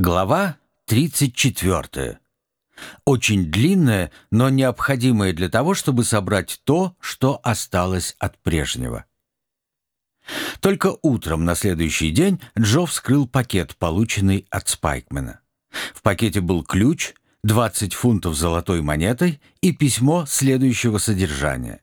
Глава 34. Очень длинная, но необходимая для того, чтобы собрать то, что осталось от прежнего. Только утром на следующий день Джо вскрыл пакет, полученный от Спайкмена. В пакете был ключ, 20 фунтов золотой монетой и письмо следующего содержания.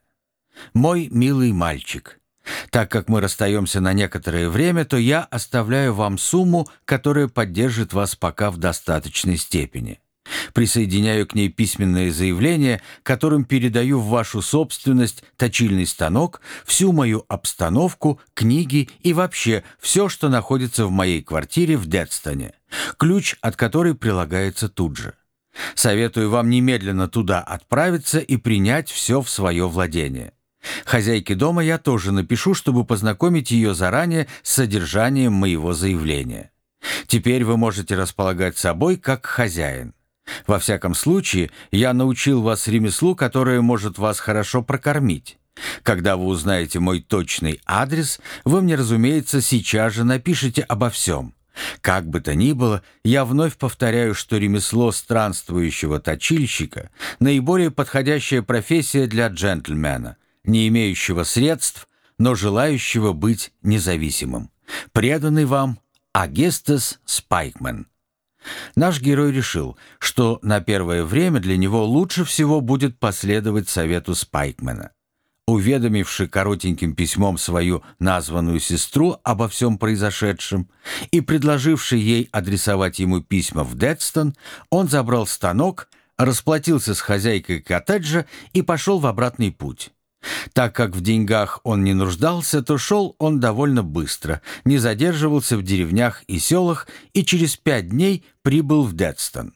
«Мой милый мальчик». Так как мы расстаемся на некоторое время, то я оставляю вам сумму, которая поддержит вас пока в достаточной степени. Присоединяю к ней письменное заявление, которым передаю в вашу собственность точильный станок, всю мою обстановку, книги и вообще все, что находится в моей квартире в Дедстоне, ключ от которой прилагается тут же. Советую вам немедленно туда отправиться и принять все в свое владение. Хозяйке дома я тоже напишу, чтобы познакомить ее заранее с содержанием моего заявления. Теперь вы можете располагать собой как хозяин. Во всяком случае, я научил вас ремеслу, которое может вас хорошо прокормить. Когда вы узнаете мой точный адрес, вы мне, разумеется, сейчас же напишите обо всем. Как бы то ни было, я вновь повторяю, что ремесло странствующего точильщика – наиболее подходящая профессия для джентльмена – не имеющего средств, но желающего быть независимым. Преданный вам Агестес Спайкмен. Наш герой решил, что на первое время для него лучше всего будет последовать совету Спайкмена. Уведомивши коротеньким письмом свою названную сестру обо всем произошедшем и предложивший ей адресовать ему письма в Дедстон, он забрал станок, расплатился с хозяйкой коттеджа и пошел в обратный путь. Так как в деньгах он не нуждался, то шел он довольно быстро, не задерживался в деревнях и селах и через пять дней прибыл в Дедстон.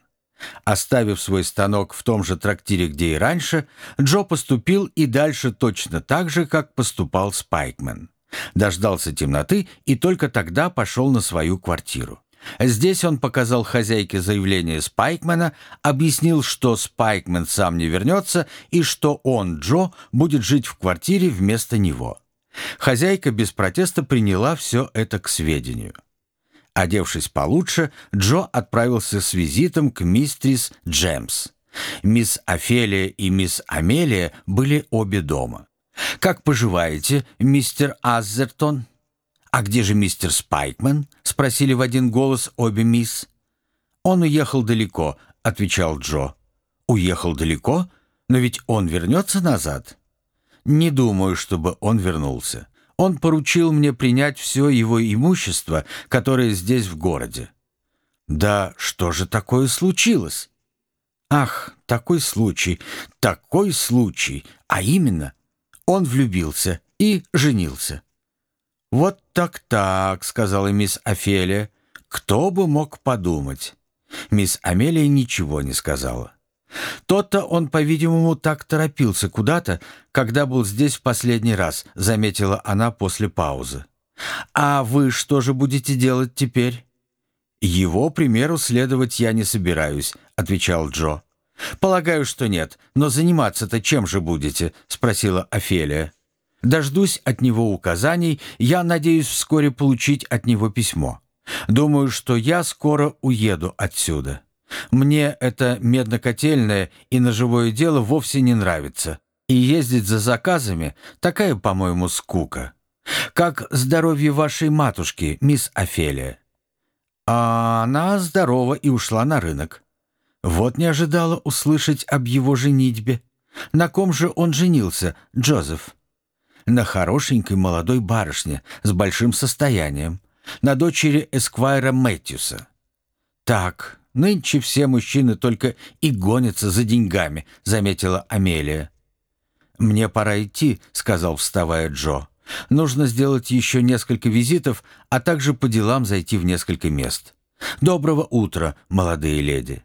Оставив свой станок в том же трактире, где и раньше, Джо поступил и дальше точно так же, как поступал Спайкмен. Дождался темноты и только тогда пошел на свою квартиру. Здесь он показал хозяйке заявление Спайкмена, объяснил, что Спайкмен сам не вернется и что он, Джо, будет жить в квартире вместо него. Хозяйка без протеста приняла все это к сведению. Одевшись получше, Джо отправился с визитом к мистрис Джемс. Мисс Офелия и мисс Амелия были обе дома. «Как поживаете, мистер Аззертон?» «А где же мистер Спайкмен?» — спросили в один голос обе мисс. «Он уехал далеко», — отвечал Джо. «Уехал далеко? Но ведь он вернется назад?» «Не думаю, чтобы он вернулся. Он поручил мне принять все его имущество, которое здесь в городе». «Да что же такое случилось?» «Ах, такой случай, такой случай, а именно, он влюбился и женился». «Вот так-так», — сказала мисс Офелия. «Кто бы мог подумать?» Мисс Амелия ничего не сказала. «То-то он, по-видимому, так торопился куда-то, когда был здесь в последний раз», — заметила она после паузы. «А вы что же будете делать теперь?» «Его примеру следовать я не собираюсь», — отвечал Джо. «Полагаю, что нет, но заниматься-то чем же будете?» — спросила Офелия. Дождусь от него указаний, я надеюсь вскоре получить от него письмо. Думаю, что я скоро уеду отсюда. Мне это меднокотельное и ножевое дело вовсе не нравится. И ездить за заказами — такая, по-моему, скука. Как здоровье вашей матушки, мисс Офелия? А она здорова и ушла на рынок. Вот не ожидала услышать об его женитьбе. На ком же он женился, Джозеф? На хорошенькой молодой барышне с большим состоянием, на дочери Эсквайра Мэтьюса. «Так, нынче все мужчины только и гонятся за деньгами», — заметила Амелия. «Мне пора идти», — сказал, вставая Джо. «Нужно сделать еще несколько визитов, а также по делам зайти в несколько мест. Доброго утра, молодые леди».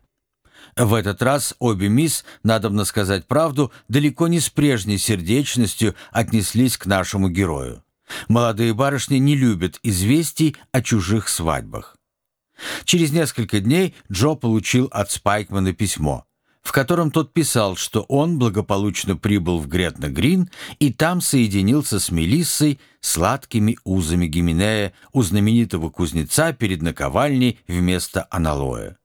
В этот раз обе мисс, надобно сказать правду, далеко не с прежней сердечностью отнеслись к нашему герою. Молодые барышни не любят известий о чужих свадьбах. Через несколько дней Джо получил от Спайкмана письмо. в котором тот писал, что он благополучно прибыл в Гретна-Грин и там соединился с Мелиссой сладкими узами Гименея у знаменитого кузнеца перед наковальней вместо аналоя.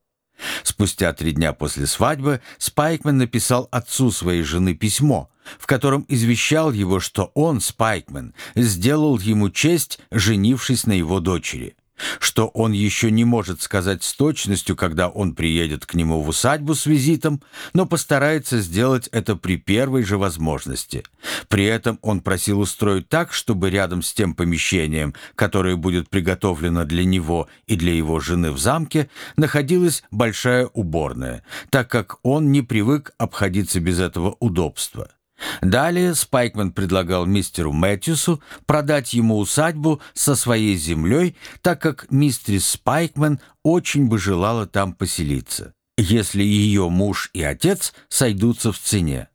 Спустя три дня после свадьбы Спайкмен написал отцу своей жены письмо, в котором извещал его, что он, Спайкмен, сделал ему честь, женившись на его дочери что он еще не может сказать с точностью, когда он приедет к нему в усадьбу с визитом, но постарается сделать это при первой же возможности. При этом он просил устроить так, чтобы рядом с тем помещением, которое будет приготовлено для него и для его жены в замке, находилась большая уборная, так как он не привык обходиться без этого удобства. Далее Спайкман предлагал мистеру Мэтьюсу продать ему усадьбу со своей землей, так как мистерис Спайкман очень бы желала там поселиться, если ее муж и отец сойдутся в цене.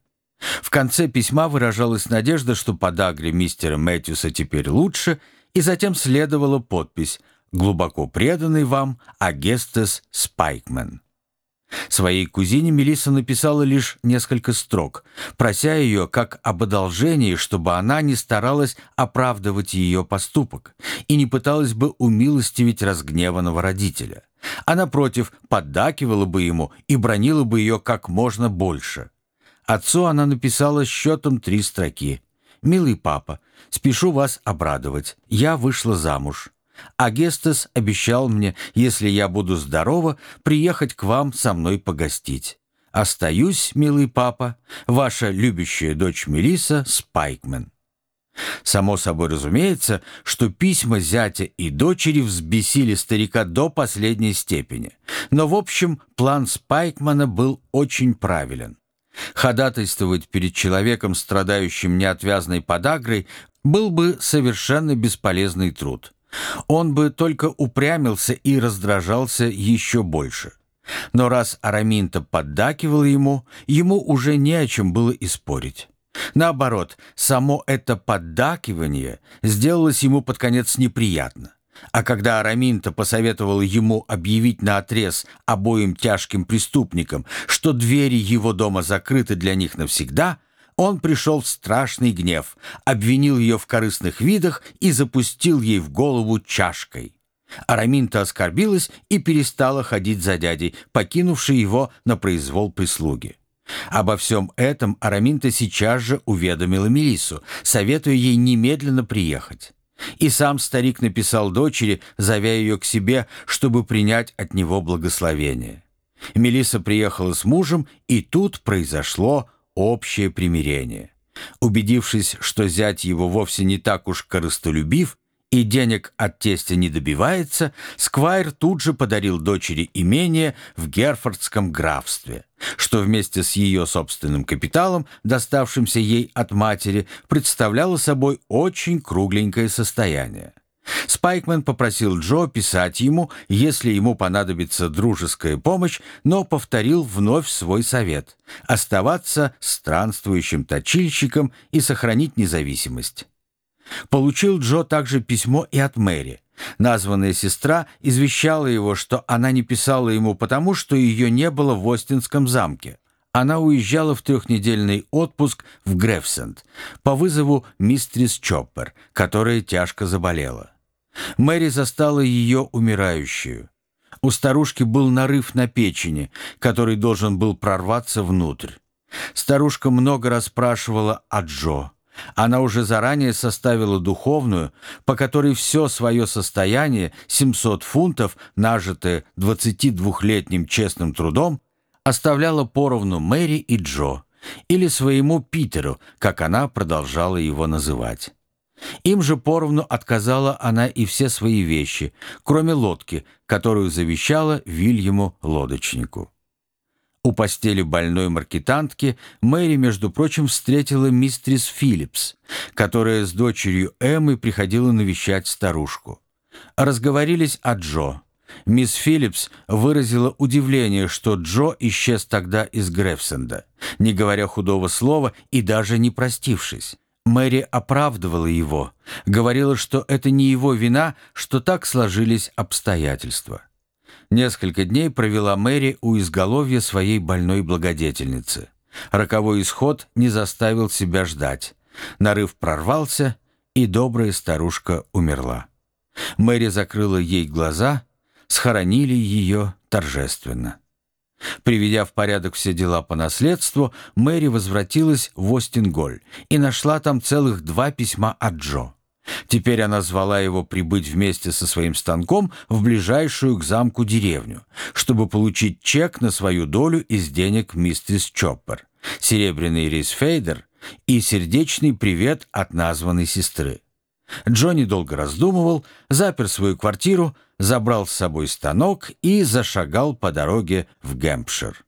В конце письма выражалась надежда, что подагре мистера Мэтьюса теперь лучше, и затем следовала подпись «Глубоко преданный вам Агестес Спайкман». Своей кузине Мелисса написала лишь несколько строк, прося ее как об одолжении, чтобы она не старалась оправдывать ее поступок и не пыталась бы умилостивить разгневанного родителя. А напротив, поддакивала бы ему и бронила бы ее как можно больше. Отцу она написала счетом три строки. «Милый папа, спешу вас обрадовать. Я вышла замуж. Агестес обещал мне, если я буду здорова, приехать к вам со мной погостить. Остаюсь, милый папа, ваша любящая дочь Мелиса Спайкмен. Само собой разумеется, что письма зятя и дочери взбесили старика до последней степени. Но, в общем, план Спайкмана был очень правилен. Ходатайствовать перед человеком, страдающим неотвязной подагрой, был бы совершенно бесполезный труд он бы только упрямился и раздражался еще больше. Но раз Араминта поддакивал ему, ему уже не о чем было и спорить. Наоборот, само это поддакивание сделалось ему под конец неприятно. А когда Араминта посоветовал ему объявить на отрез обоим тяжким преступникам, что двери его дома закрыты для них навсегда, он пришел в страшный гнев, обвинил ее в корыстных видах и запустил ей в голову чашкой. Араминта оскорбилась и перестала ходить за дядей, покинувший его на произвол прислуги. Обо всем этом Араминта сейчас же уведомила Мелиссу, советуя ей немедленно приехать. И сам старик написал дочери, зовя ее к себе, чтобы принять от него благословение. Мелисса приехала с мужем, и тут произошло общее примирение. Убедившись, что зять его вовсе не так уж корыстолюбив и денег от тестя не добивается, Сквайр тут же подарил дочери имение в Герфордском графстве, что вместе с ее собственным капиталом, доставшимся ей от матери, представляло собой очень кругленькое состояние. Спайкмен попросил Джо писать ему, если ему понадобится дружеская помощь, но повторил вновь свой совет – оставаться странствующим точильщиком и сохранить независимость. Получил Джо также письмо и от Мэри. Названная сестра извещала его, что она не писала ему потому, что ее не было в Остинском замке. Она уезжала в трехнедельный отпуск в Грефсенд по вызову мистрис Чоппер, которая тяжко заболела. Мэри застала ее умирающую. У старушки был нарыв на печени, который должен был прорваться внутрь. Старушка много расспрашивала о Джо. Она уже заранее составила духовную, по которой все свое состояние, 700 фунтов, нажитое 22-летним честным трудом, оставляла поровну Мэри и Джо, или своему Питеру, как она продолжала его называть. Им же поровну отказала она и все свои вещи, кроме лодки, которую завещала Вильяму лодочнику. У постели больной маркетантки Мэри, между прочим, встретила мистрис Филлипс, которая с дочерью Эммы приходила навещать старушку. Разговорились о Джо. Мисс Филлипс выразила удивление, что Джо исчез тогда из Грефсенда, не говоря худого слова и даже не простившись. Мэри оправдывала его, говорила, что это не его вина, что так сложились обстоятельства. Несколько дней провела Мэри у изголовья своей больной благодетельницы. Роковой исход не заставил себя ждать. Нарыв прорвался, и добрая старушка умерла. Мэри закрыла ей глаза, схоронили ее торжественно. Приведя в порядок все дела по наследству, Мэри возвратилась в Остинголь и нашла там целых два письма от Джо. Теперь она звала его прибыть вместе со своим станком в ближайшую к замку деревню, чтобы получить чек на свою долю из денег миссис Чоппер, серебряный рейсфейдер и сердечный привет от названной сестры. Джонни долго раздумывал, запер свою квартиру, забрал с собой станок и зашагал по дороге в Гэмпшир.